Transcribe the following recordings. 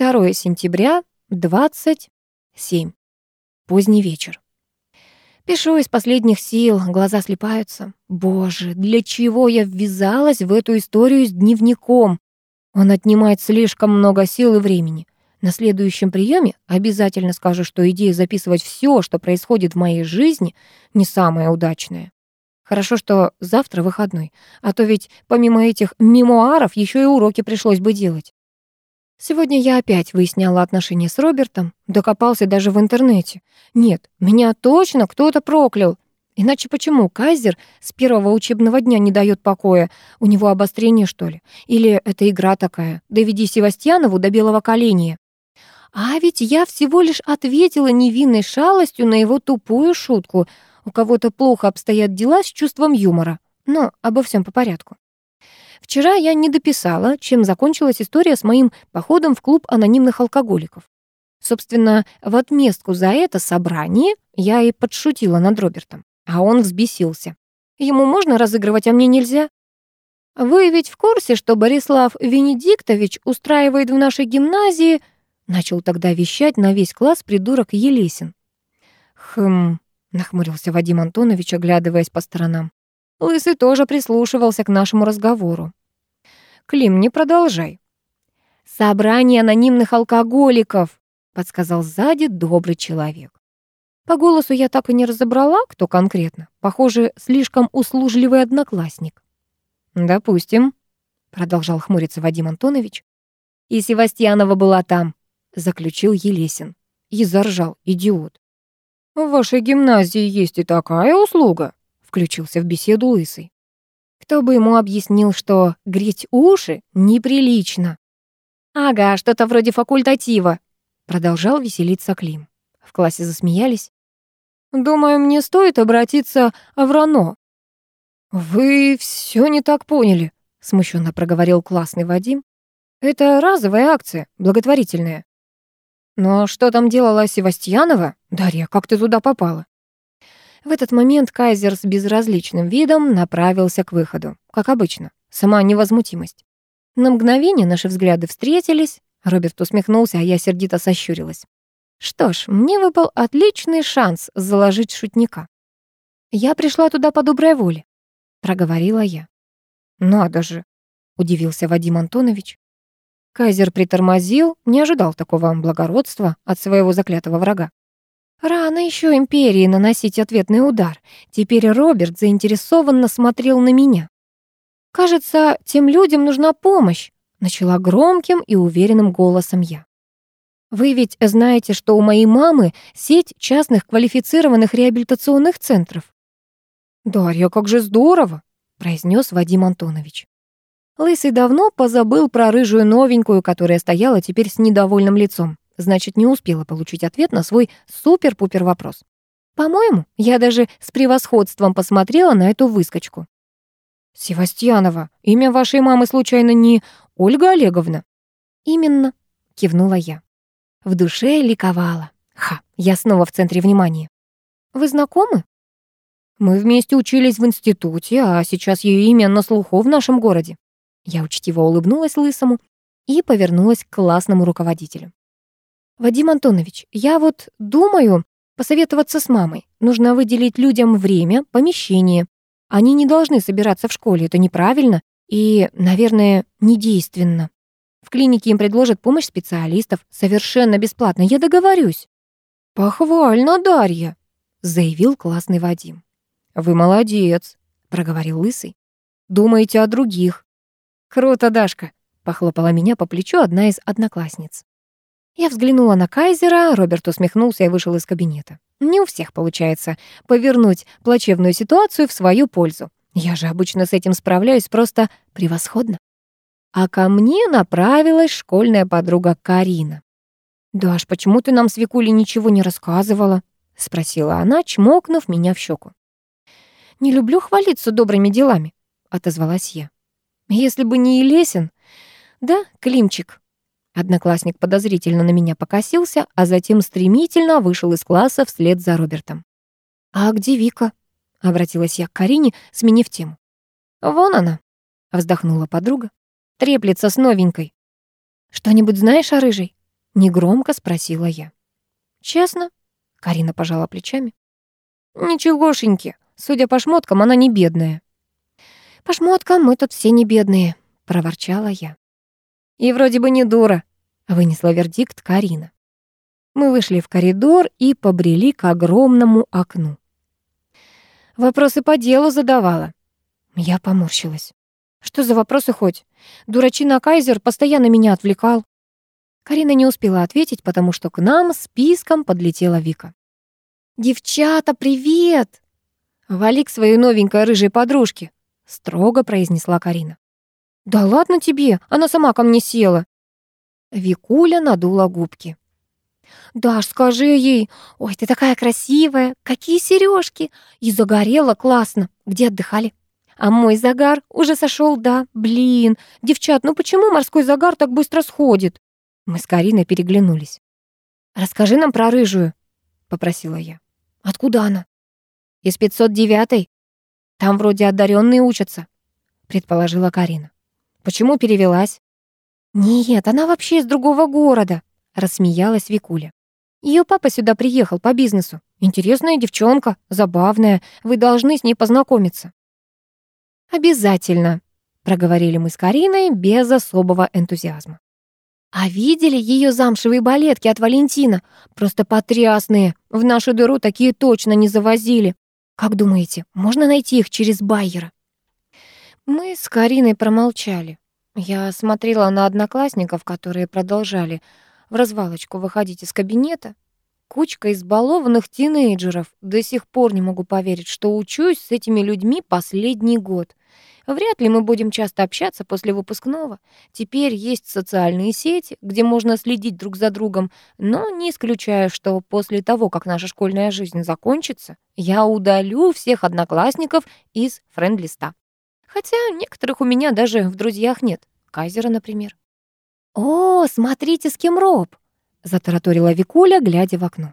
2 сентября, 27. Поздний вечер. Пишу из последних сил, глаза слепаются. Боже, для чего я ввязалась в эту историю с дневником? Он отнимает слишком много сил и времени. На следующем приеме обязательно скажу, что идея записывать все, что происходит в моей жизни, не самая удачная. Хорошо, что завтра выходной, а то ведь помимо этих мемуаров еще и уроки пришлось бы делать. Сегодня я опять выясняла отношения с Робертом, докопался даже в интернете. Нет, меня точно кто-то проклял. Иначе почему Кайзер с первого учебного дня не дает покоя? У него обострение, что ли? Или это игра такая? Доведи Севастьянову до белого коленя. А ведь я всего лишь ответила невинной шалостью на его тупую шутку. У кого-то плохо обстоят дела с чувством юмора. Но обо всем по порядку. Вчера я не дописала, чем закончилась история с моим походом в клуб анонимных алкоголиков. Собственно, в отместку за это собрание я и подшутила над Робертом, а он взбесился. Ему можно разыгрывать, а мне нельзя? Вы ведь в курсе, что Борислав Венедиктович устраивает в нашей гимназии Начал тогда вещать на весь класс придурок Елесин. «Хм...» — нахмурился Вадим Антонович, оглядываясь по сторонам. Лысый тоже прислушивался к нашему разговору. «Клим, не продолжай». «Собрание анонимных алкоголиков», — подсказал сзади добрый человек. По голосу я так и не разобрала, кто конкретно. Похоже, слишком услужливый одноклассник. «Допустим», — продолжал хмуриться Вадим Антонович. «И Севастьянова была там заключил Елесин. И заржал, идиот. «В вашей гимназии есть и такая услуга», включился в беседу Лысый. Кто бы ему объяснил, что греть уши неприлично. «Ага, что-то вроде факультатива», продолжал веселиться Клим. В классе засмеялись. «Думаю, мне стоит обратиться в РАНО». «Вы все не так поняли», смущенно проговорил классный Вадим. «Это разовая акция, благотворительная». Но что там делала Севастьянова? Дарья, как ты туда попала? В этот момент Кайзер с безразличным видом направился к выходу. Как обычно, сама невозмутимость. На мгновение наши взгляды встретились. Роберт усмехнулся, а я сердито сощурилась. Что ж, мне выпал отличный шанс заложить шутника. Я пришла туда по доброй воле, проговорила я. Надо же, удивился Вадим Антонович. Кайзер притормозил, не ожидал такого благородства от своего заклятого врага. Рано еще империи наносить ответный удар. Теперь Роберт заинтересованно смотрел на меня. «Кажется, тем людям нужна помощь», — начала громким и уверенным голосом я. «Вы ведь знаете, что у моей мамы сеть частных квалифицированных реабилитационных центров». «Дарья, как же здорово!» — произнес Вадим Антонович. Лысый давно позабыл про рыжую новенькую, которая стояла теперь с недовольным лицом. Значит, не успела получить ответ на свой супер-пупер вопрос. По-моему, я даже с превосходством посмотрела на эту выскочку. «Севастьянова, имя вашей мамы случайно не Ольга Олеговна?» «Именно», — кивнула я. В душе ликовала. Ха, я снова в центре внимания. «Вы знакомы?» «Мы вместе учились в институте, а сейчас ее имя на слуху в нашем городе. Я учтиво улыбнулась лысому и повернулась к классному руководителю. «Вадим Антонович, я вот думаю посоветоваться с мамой. Нужно выделить людям время, помещение. Они не должны собираться в школе, это неправильно и, наверное, недейственно. В клинике им предложат помощь специалистов совершенно бесплатно, я договорюсь». «Похвально, Дарья», — заявил классный Вадим. «Вы молодец», — проговорил Лысый. «Думаете о других. «Круто, Дашка!» — похлопала меня по плечу одна из одноклассниц. Я взглянула на Кайзера, Роберт усмехнулся и вышел из кабинета. Не у всех получается повернуть плачевную ситуацию в свою пользу. Я же обычно с этим справляюсь просто превосходно. А ко мне направилась школьная подруга Карина. «Даш, почему ты нам с Викулей ничего не рассказывала?» — спросила она, чмокнув меня в щеку. «Не люблю хвалиться добрыми делами», — отозвалась я. Если бы не Елесин... Да, Климчик. Одноклассник подозрительно на меня покосился, а затем стремительно вышел из класса вслед за Робертом. «А где Вика?» — обратилась я к Карине, сменив тему. «Вон она», — вздохнула подруга. «Треплется с новенькой». «Что-нибудь знаешь о рыжей?» Негромко спросила я. «Честно?» — Карина пожала плечами. «Ничегошеньки. Судя по шмоткам, она не бедная». «По шмоткам мы тут все не бедные», — проворчала я. «И вроде бы не дура», — вынесла вердикт Карина. Мы вышли в коридор и побрели к огромному окну. «Вопросы по делу задавала». Я поморщилась. «Что за вопросы хоть? Дурачина Кайзер постоянно меня отвлекал». Карина не успела ответить, потому что к нам списком подлетела Вика. «Девчата, привет!» «Вали к своей новенькой рыжей подружке», — строго произнесла Карина. «Да ладно тебе, она сама ко мне села». Викуля надула губки. «Даш, скажи ей, ой, ты такая красивая, какие сережки, и загорела классно, где отдыхали?» А мой загар уже сошел, да, блин. Девчат, ну почему морской загар так быстро сходит? Мы с Кариной переглянулись. «Расскажи нам про рыжую», — попросила я. «Откуда она?» «Из 509-й. Там вроде одаренные учатся», — предположила Карина. «Почему перевелась?» «Нет, она вообще из другого города», — рассмеялась Викуля. Ее папа сюда приехал по бизнесу. Интересная девчонка, забавная. Вы должны с ней познакомиться». «Обязательно», — проговорили мы с Кариной без особого энтузиазма. А видели ее замшевые балетки от Валентина? Просто потрясные. В нашу дыру такие точно не завозили. Как думаете, можно найти их через Байера? Мы с Кариной промолчали. Я смотрела на одноклассников, которые продолжали в развалочку выходить из кабинета. Кучка избалованных тинейджеров. До сих пор не могу поверить, что учусь с этими людьми последний год. Вряд ли мы будем часто общаться после выпускного. Теперь есть социальные сети, где можно следить друг за другом, но не исключаю, что после того, как наша школьная жизнь закончится, я удалю всех одноклассников из френд-листа. Хотя некоторых у меня даже в друзьях нет. Кайзера, например. «О, смотрите, с кем Роб!» — затараторила Викуля, глядя в окно.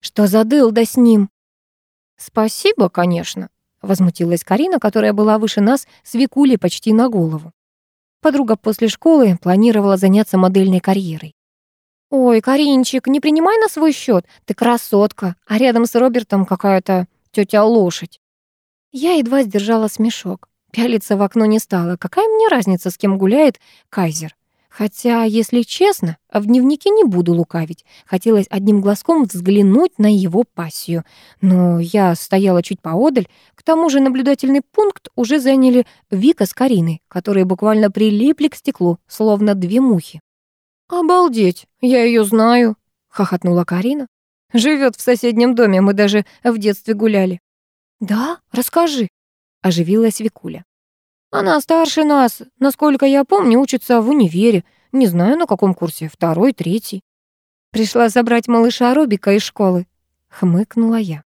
«Что за дылда с ним?» «Спасибо, конечно», Возмутилась Карина, которая была выше нас с Викулей почти на голову. Подруга после школы планировала заняться модельной карьерой. «Ой, Каринчик, не принимай на свой счет, ты красотка, а рядом с Робертом какая-то тетя лошадь». Я едва сдержала смешок. Пялиться в окно не стала. Какая мне разница, с кем гуляет Кайзер? Хотя, если честно, в дневнике не буду лукавить. Хотелось одним глазком взглянуть на его пассию. Но я стояла чуть поодаль. К тому же наблюдательный пункт уже заняли Вика с Кариной, которые буквально прилипли к стеклу, словно две мухи. «Обалдеть, я ее знаю», — хохотнула Карина. Живет в соседнем доме, мы даже в детстве гуляли». «Да? Расскажи», — оживилась Викуля. Она старше нас, насколько я помню, учится в универе. Не знаю, на каком курсе, второй, третий. Пришла забрать малыша Робика из школы. Хмыкнула я.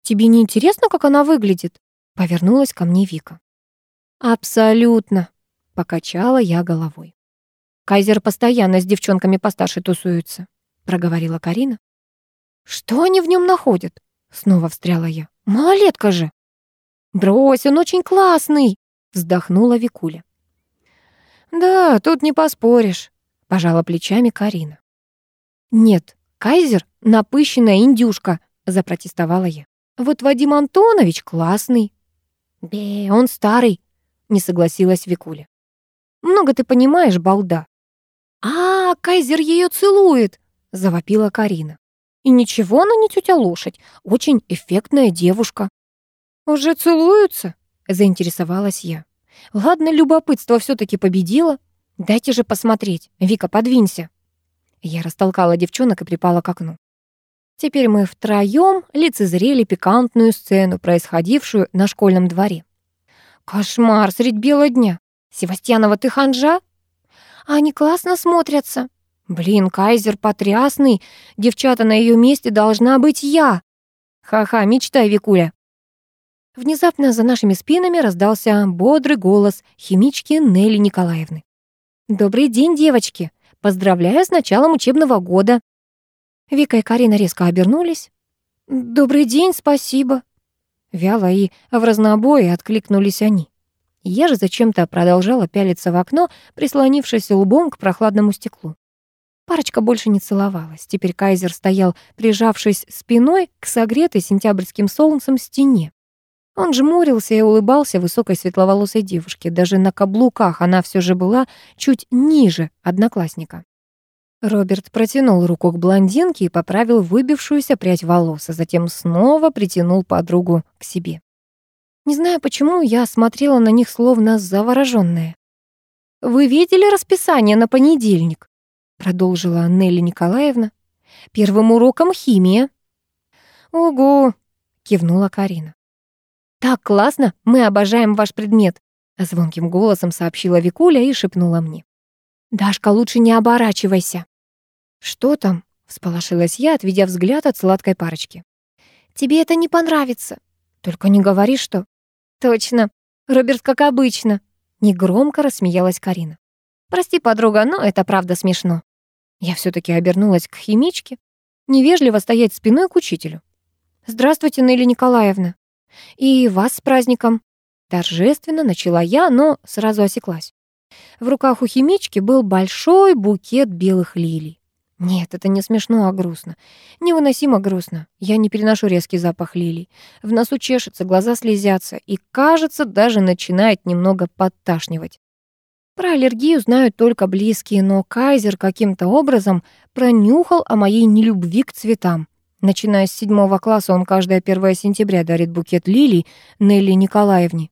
Тебе не интересно, как она выглядит? Повернулась ко мне Вика. Абсолютно, покачала я головой. Кайзер постоянно с девчонками постарше тусуется, проговорила Карина. Что они в нем находят? Снова встряла я. Малолетка же. Брось, он очень классный, вздохнула Викуля. «Да, тут не поспоришь», — пожала плечами Карина. «Нет, Кайзер — напыщенная индюшка», — запротестовала я. «Вот Вадим Антонович классный». «Бе, он старый», — не согласилась Викуля. «Много ты понимаешь, балда». «А, Кайзер ее целует», — завопила Карина. «И ничего она не тетя лошадь, очень эффектная девушка». «Уже целуются?» Заинтересовалась я. Ладно, любопытство все таки победило. Дайте же посмотреть. Вика, подвинься. Я растолкала девчонок и припала к окну. Теперь мы втроём лицезрели пикантную сцену, происходившую на школьном дворе. Кошмар средь бела дня. Севастьянова, ты ханжа? Они классно смотрятся. Блин, Кайзер потрясный. Девчата на ее месте должна быть я. Ха-ха, мечтай, Викуля. Внезапно за нашими спинами раздался бодрый голос химички Нелли Николаевны. «Добрый день, девочки! Поздравляю с началом учебного года!» Вика и Карина резко обернулись. «Добрый день, спасибо!» Вяло и в разнобое откликнулись они. Я же зачем-то продолжала пялиться в окно, прислонившись лбом к прохладному стеклу. Парочка больше не целовалась. Теперь Кайзер стоял, прижавшись спиной к согретой сентябрьским солнцем стене. Он жмурился и улыбался высокой светловолосой девушке. Даже на каблуках она все же была чуть ниже одноклассника. Роберт протянул руку к блондинке и поправил выбившуюся прядь волос, а затем снова притянул подругу к себе. Не знаю почему, я смотрела на них словно заворожённая. «Вы видели расписание на понедельник?» продолжила Нелли Николаевна. «Первым уроком химия». «Ого!» — кивнула Карина. «Так классно! Мы обожаем ваш предмет!» Звонким голосом сообщила Викуля и шепнула мне. «Дашка, лучше не оборачивайся!» «Что там?» — всполошилась я, отведя взгляд от сладкой парочки. «Тебе это не понравится. Только не говори, что...» «Точно. Роберт, как обычно». Негромко рассмеялась Карина. «Прости, подруга, но это правда смешно». Я все таки обернулась к химичке, невежливо стоять спиной к учителю. «Здравствуйте, Нелли Николаевна. И вас с праздником». Торжественно начала я, но сразу осеклась. В руках у химички был большой букет белых лилий. Нет, это не смешно, а грустно. Невыносимо грустно. Я не переношу резкий запах лилий. В носу чешется, глаза слезятся, и, кажется, даже начинает немного подташнивать. Про аллергию знают только близкие, но Кайзер каким-то образом пронюхал о моей нелюбви к цветам. Начиная с седьмого класса он каждое 1 сентября дарит букет лилий Нелли Николаевне.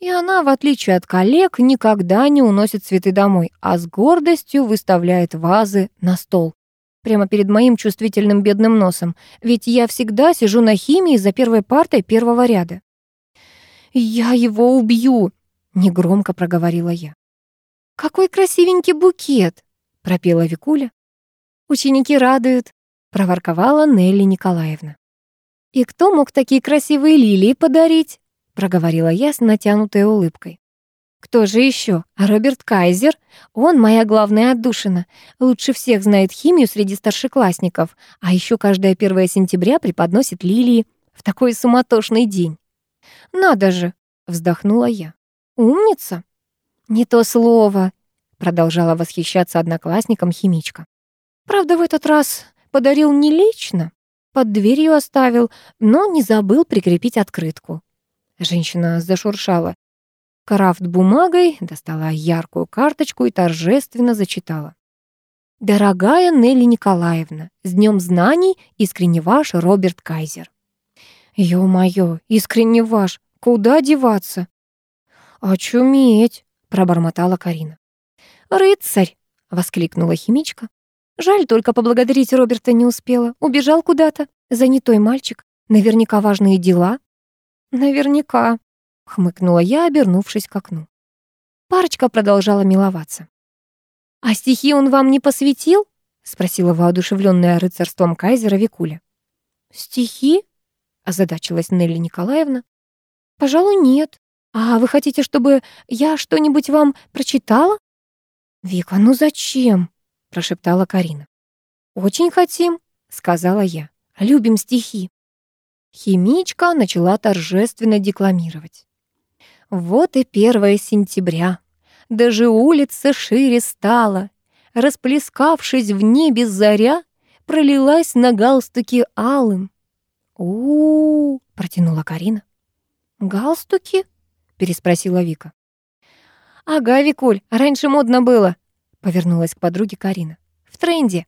И она, в отличие от коллег, никогда не уносит цветы домой, а с гордостью выставляет вазы на стол. Прямо перед моим чувствительным бедным носом, ведь я всегда сижу на химии за первой партой первого ряда. «Я его убью!» — негромко проговорила я. «Какой красивенький букет!» — пропела Викуля. «Ученики радуют», — проворковала Нелли Николаевна. «И кто мог такие красивые лилии подарить?» — проговорила я с натянутой улыбкой. «Кто же еще? Роберт Кайзер. Он моя главная отдушина. Лучше всех знает химию среди старшеклассников, а еще каждое 1 сентября преподносит лилии в такой суматошный день». «Надо же!» — вздохнула я. «Умница!» «Не то слово», — продолжала восхищаться одноклассником химичка. «Правда, в этот раз подарил не лично, под дверью оставил, но не забыл прикрепить открытку». Женщина зашуршала. Крафт бумагой, достала яркую карточку и торжественно зачитала. «Дорогая Нелли Николаевна, с Днем знаний искренне ваш Роберт Кайзер». «Ё-моё, искренне ваш, куда деваться?» «Очуметь!» пробормотала Карина. «Рыцарь!» — воскликнула химичка. «Жаль, только поблагодарить Роберта не успела. Убежал куда-то. Занятой мальчик. Наверняка важные дела». «Наверняка», — хмыкнула я, обернувшись к окну. Парочка продолжала миловаться. «А стихи он вам не посвятил?» — спросила воодушевленная рыцарством кайзера Викуля. «Стихи?» — озадачилась Нелли Николаевна. «Пожалуй, нет. «А вы хотите, чтобы я что-нибудь вам прочитала?» «Вика, ну зачем?» — прошептала Карина. «Очень хотим», — сказала я. «Любим стихи». Химичка начала торжественно декламировать. «Вот и первое сентября. Даже улица шире стала. Расплескавшись в небе заря, пролилась на галстуке алым. у, -у, -у протянула Карина. «Галстуки?» переспросила Вика. «Ага, Викуль, раньше модно было», — повернулась к подруге Карина. «В тренде».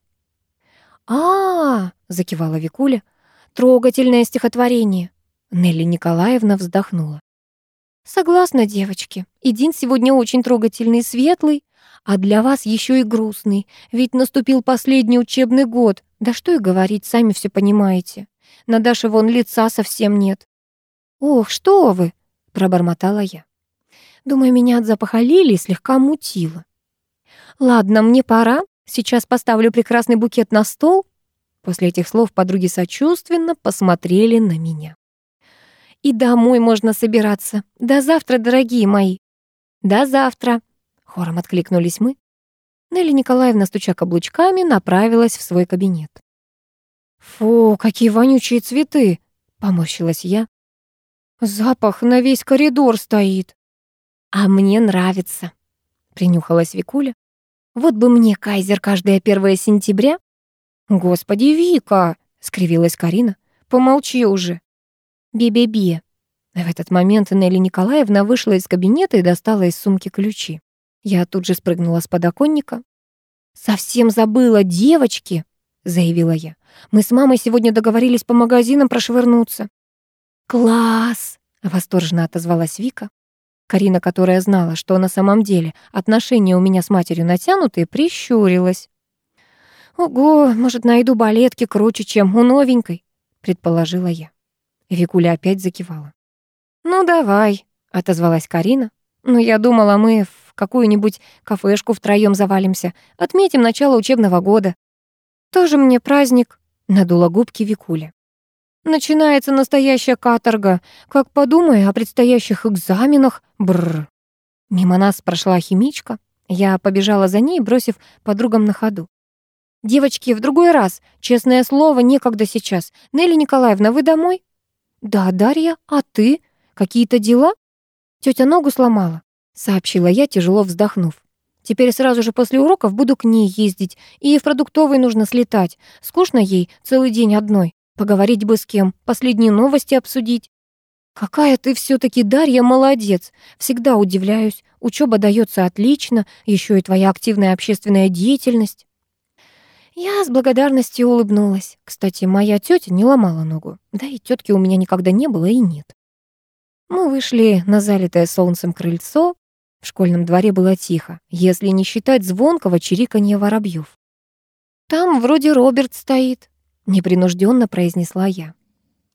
А -а -а, закивала Викуля. «Трогательное стихотворение». Нелли Николаевна вздохнула. «Согласна, девочки. И день сегодня очень трогательный, светлый, а для вас еще и грустный, ведь наступил последний учебный год. Да что и говорить, сами все понимаете. На Даше вон лица совсем нет». «Ох, что вы!» — пробормотала я. Думаю, меня от запаха лилии слегка мутило. «Ладно, мне пора. Сейчас поставлю прекрасный букет на стол». После этих слов подруги сочувственно посмотрели на меня. «И домой можно собираться. До завтра, дорогие мои». «До завтра», — хором откликнулись мы. Нелли Николаевна, стуча каблучками, направилась в свой кабинет. «Фу, какие вонючие цветы!» — поморщилась я. Запах на весь коридор стоит. А мне нравится, принюхалась Викуля. Вот бы мне кайзер каждое 1 сентября. Господи, Вика, скривилась Карина. Помолчи уже. Би-би-би. В этот момент Нелли Николаевна вышла из кабинета и достала из сумки ключи. Я тут же спрыгнула с подоконника. «Совсем забыла, девочки!» — заявила я. «Мы с мамой сегодня договорились по магазинам прошвырнуться». «Класс!» — восторженно отозвалась Вика. Карина, которая знала, что на самом деле отношения у меня с матерью натянутые, прищурилась. «Ого, может, найду балетки круче, чем у новенькой», — предположила я. Викуля опять закивала. «Ну, давай», — отозвалась Карина. «Но я думала, мы в какую-нибудь кафешку втроём завалимся, отметим начало учебного года». «Тоже мне праздник», — надула губки Викуля. «Начинается настоящая каторга. Как подумай о предстоящих экзаменах. Бррр». Мимо нас прошла химичка. Я побежала за ней, бросив подругам на ходу. «Девочки, в другой раз. Честное слово, некогда сейчас. Нелли Николаевна, вы домой?» «Да, Дарья, а ты? Какие-то дела?» Тетя ногу сломала», — сообщила я, тяжело вздохнув. «Теперь сразу же после уроков буду к ней ездить, и в продуктовый нужно слетать. Скучно ей целый день одной. Поговорить бы с кем, последние новости обсудить». «Какая ты все таки Дарья, молодец! Всегда удивляюсь. Учеба дается отлично, еще и твоя активная общественная деятельность». Я с благодарностью улыбнулась. Кстати, моя тетя не ломала ногу. Да и тетки у меня никогда не было и нет. Мы вышли на залитое солнцем крыльцо. В школьном дворе было тихо, если не считать звонкого чириканья воробьев. «Там вроде Роберт стоит», — непринужденно произнесла я.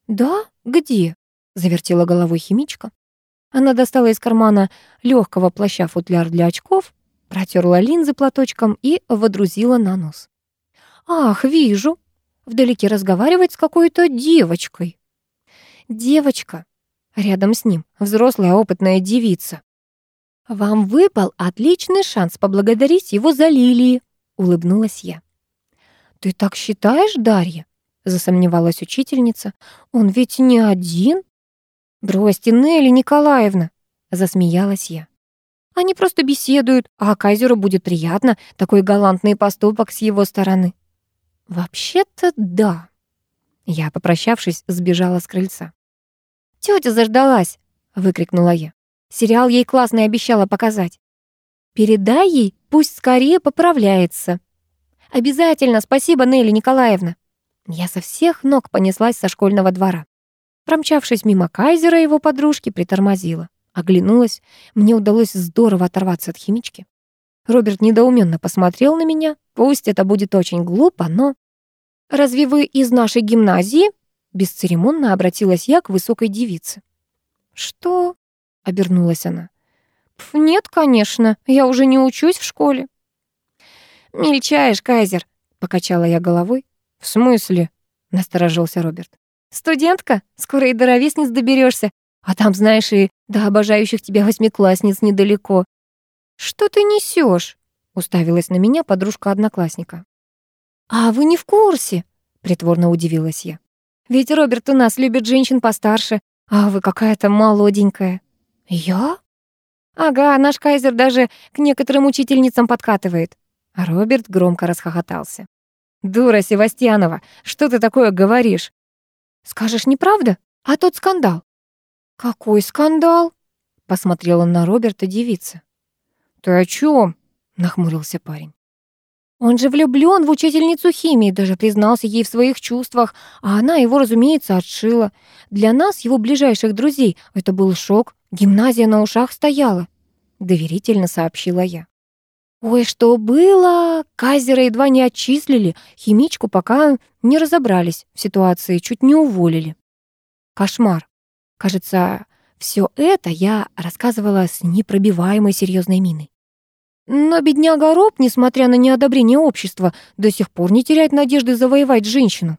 «Да? Где?» — завертела головой химичка. Она достала из кармана легкого плаща футляр для очков, протерла линзы платочком и водрузила на нос. «Ах, вижу. Вдалеке разговаривает с какой-то девочкой». «Девочка». Рядом с ним взрослая опытная девица. «Вам выпал отличный шанс поблагодарить его за лилии», — улыбнулась я. «Ты так считаешь, Дарья?» — засомневалась учительница. «Он ведь не один?» «Бросьте, Нелли Николаевна!» — засмеялась я. «Они просто беседуют, а Кайзеру будет приятно, такой галантный поступок с его стороны». «Вообще-то да». Я, попрощавшись, сбежала с крыльца. «Тётя заждалась!» — выкрикнула я. Сериал ей классный обещала показать. «Передай ей, пусть скорее поправляется». «Обязательно, спасибо, Нелли Николаевна». Я со всех ног понеслась со школьного двора. Промчавшись мимо Кайзера и его подружки, притормозила. Оглянулась. Мне удалось здорово оторваться от химички. Роберт недоуменно посмотрел на меня. Пусть это будет очень глупо, но... «Разве вы из нашей гимназии?» Бесцеремонно обратилась я к высокой девице. «Что?» — обернулась она. «Нет, конечно, я уже не учусь в школе». «Мельчаешь, Кайзер», — покачала я головой. «В смысле?» — насторожился Роберт. «Студентка? Скоро и до ровесниц доберешься. А там, знаешь, и до обожающих тебя восьмиклассниц недалеко. «Что ты несешь? уставилась на меня подружка одноклассника. «А вы не в курсе?» — притворно удивилась я. «Ведь Роберт у нас любит женщин постарше, а вы какая-то молоденькая». «Я?» «Ага, наш кайзер даже к некоторым учительницам подкатывает». А Роберт громко расхохотался. «Дура Севастьянова, что ты такое говоришь?» «Скажешь, неправда? А тот скандал?» «Какой скандал?» — посмотрела на Роберта девица. «Ты о чем? нахмурился парень. «Он же влюблён в учительницу химии, даже признался ей в своих чувствах, а она его, разумеется, отшила. Для нас, его ближайших друзей, это был шок. Гимназия на ушах стояла», — доверительно сообщила я. «Ой, что было? Казера едва не отчислили, химичку пока не разобрались в ситуации, чуть не уволили. Кошмар. Кажется, все это я рассказывала с непробиваемой серьезной миной. Но бедняга Роб, несмотря на неодобрение общества, до сих пор не теряет надежды завоевать женщину.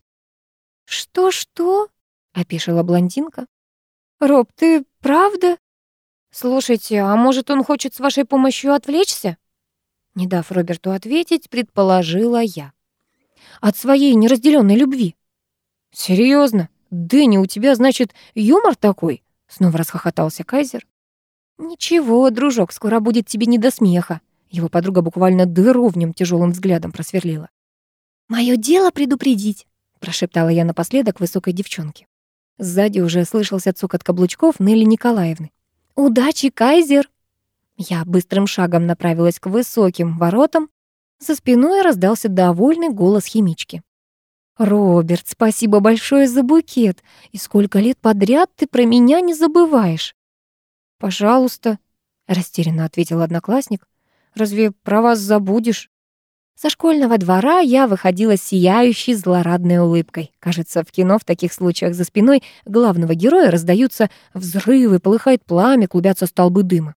«Что-что?» — опешила блондинка. «Роб, ты правда?» «Слушайте, а может, он хочет с вашей помощью отвлечься?» Не дав Роберту ответить, предположила я. «От своей неразделенной любви». «Серьезно? Дэнни, у тебя, значит, юмор такой?» Снова расхохотался Кайзер. «Ничего, дружок, скоро будет тебе не до смеха. Его подруга буквально дыру в нем тяжелым взглядом просверлила. «Мое дело предупредить», — прошептала я напоследок высокой девчонке. Сзади уже слышался цокот каблучков Нелли Николаевны. «Удачи, Кайзер!» Я быстрым шагом направилась к высоким воротам. За спиной раздался довольный голос химички. «Роберт, спасибо большое за букет. И сколько лет подряд ты про меня не забываешь?» «Пожалуйста», — растерянно ответил одноклассник. «Разве про вас забудешь?» Со школьного двора я выходила сияющей злорадной улыбкой. Кажется, в кино в таких случаях за спиной главного героя раздаются взрывы, полыхает пламя, клубятся столбы дыма.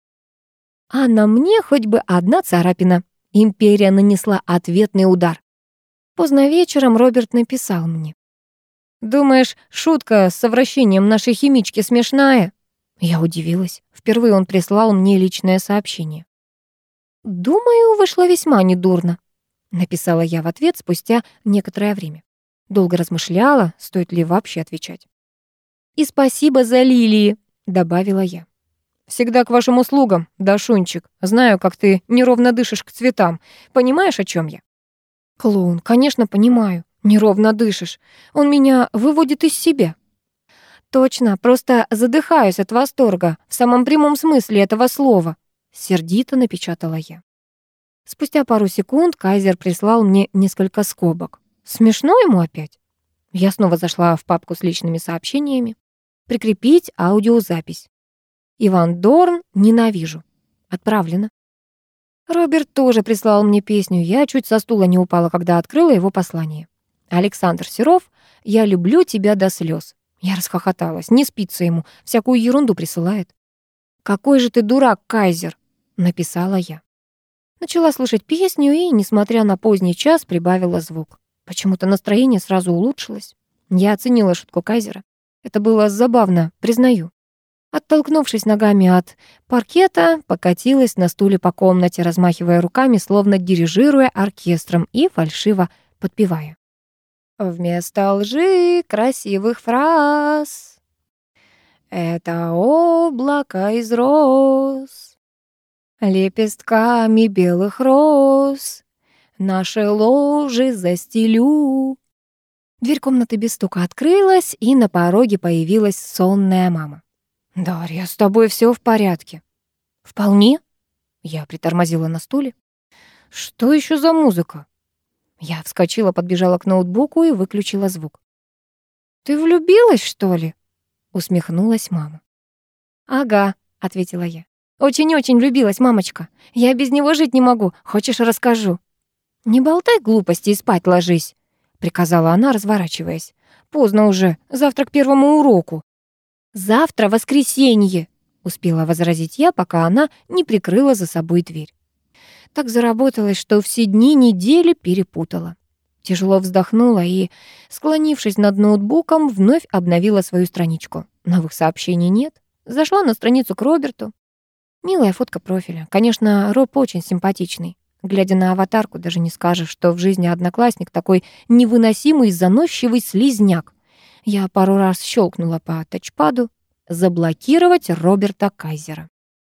А на мне хоть бы одна царапина. Империя нанесла ответный удар. Поздно вечером Роберт написал мне. «Думаешь, шутка с совращением нашей химички смешная?» Я удивилась. Впервые он прислал мне личное сообщение. «Думаю, вышло весьма недурно», Написала я в ответ спустя некоторое время. Долго размышляла, стоит ли вообще отвечать. «И спасибо за лилии», — добавила я. «Всегда к вашим услугам, Дашунчик. Знаю, как ты неровно дышишь к цветам. Понимаешь, о чем я?» «Клоун, конечно, понимаю. Неровно дышишь. Он меня выводит из себя». «Точно, просто задыхаюсь от восторга, в самом прямом смысле этого слова», — сердито напечатала я. Спустя пару секунд Кайзер прислал мне несколько скобок. Смешно ему опять? Я снова зашла в папку с личными сообщениями. Прикрепить аудиозапись. Иван Дорн «Ненавижу». Отправлено. Роберт тоже прислал мне песню. Я чуть со стула не упала, когда открыла его послание. Александр Серов «Я люблю тебя до слез». Я расхохоталась. Не спится ему. Всякую ерунду присылает. «Какой же ты дурак, Кайзер!» — написала я. Начала слушать песню и, несмотря на поздний час, прибавила звук. Почему-то настроение сразу улучшилось. Я оценила шутку Кайзера. Это было забавно, признаю. Оттолкнувшись ногами от паркета, покатилась на стуле по комнате, размахивая руками, словно дирижируя оркестром и фальшиво подпевая. Вместо лжи красивых фраз Это облако из роз Лепестками белых роз Наши ложи застелю. Дверь комнаты без стука открылась, и на пороге появилась сонная мама. «Дарья, с тобой все в порядке?» «Вполне». Я притормозила на стуле. «Что еще за музыка?» Я вскочила, подбежала к ноутбуку и выключила звук. «Ты влюбилась, что ли?» — усмехнулась мама. «Ага», — ответила я. Очень-очень влюбилась мамочка. Я без него жить не могу. Хочешь, расскажу?» «Не болтай глупости и спать ложись», — приказала она, разворачиваясь. «Поздно уже. Завтра к первому уроку». «Завтра воскресенье», — успела возразить я, пока она не прикрыла за собой дверь. Так заработалась, что все дни недели перепутала. Тяжело вздохнула и, склонившись над ноутбуком, вновь обновила свою страничку. Новых сообщений нет. Зашла на страницу к Роберту. Милая фотка профиля. Конечно, Роб очень симпатичный. Глядя на аватарку, даже не скажешь, что в жизни одноклассник такой невыносимый, заносчивый слизняк. Я пару раз щелкнула по тачпаду «Заблокировать Роберта Кайзера».